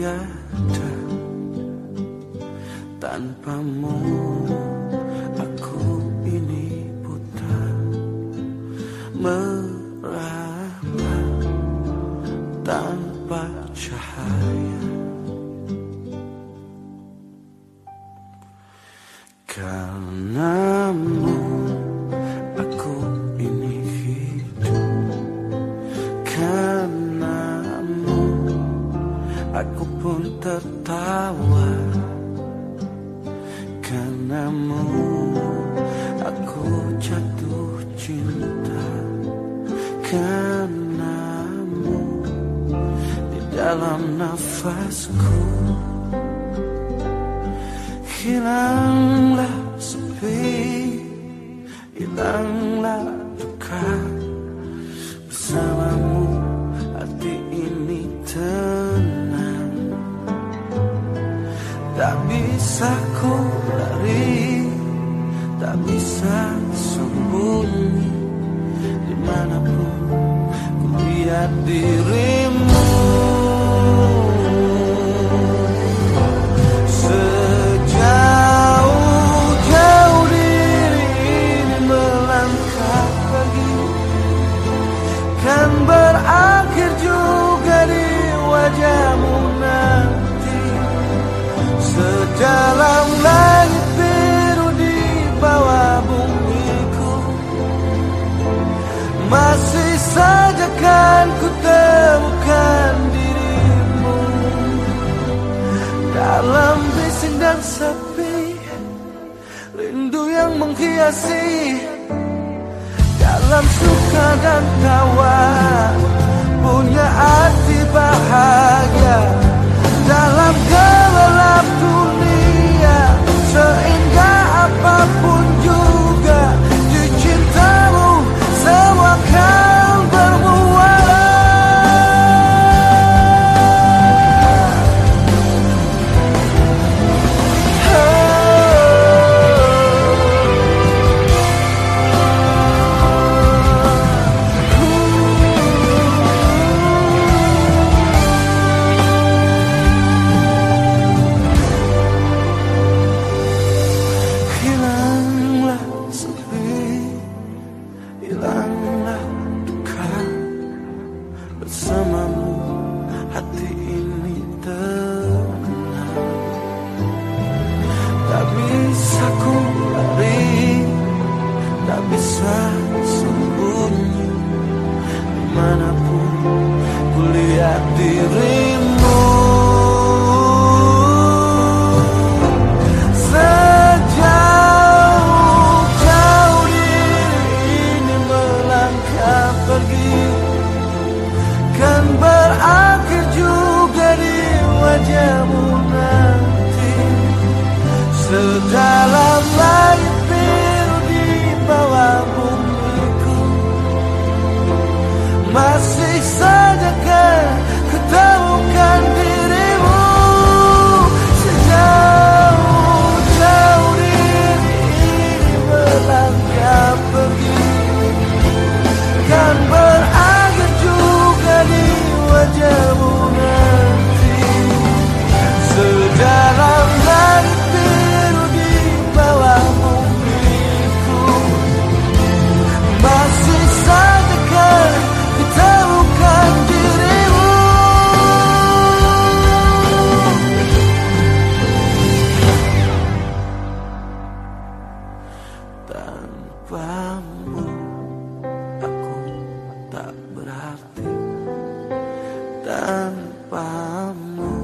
tiada Tanpamu aku ini buta Meraba tanpa cahaya. Karenamu aku pun tertawa Karenamu aku jatuh cinta Karenamu di dalam nafasku Hilanglah sepi Hilanglah duka bisa ku lari Tak bisa sembunyi Di mana pun ku lihat dirimu saja kan ku temukan dirimu Dalam bising dan sepi Rindu yang menghiasi Dalam suka dan tawa Punya arti Tak sembunyi Di mana pun ku lihat dirimu. Sejauh-jauh diri ini melangkah pergi Kan berakhir juga di wajahmu nanti. Sedalam Tanpamu aku tak berarti. Tanpamu.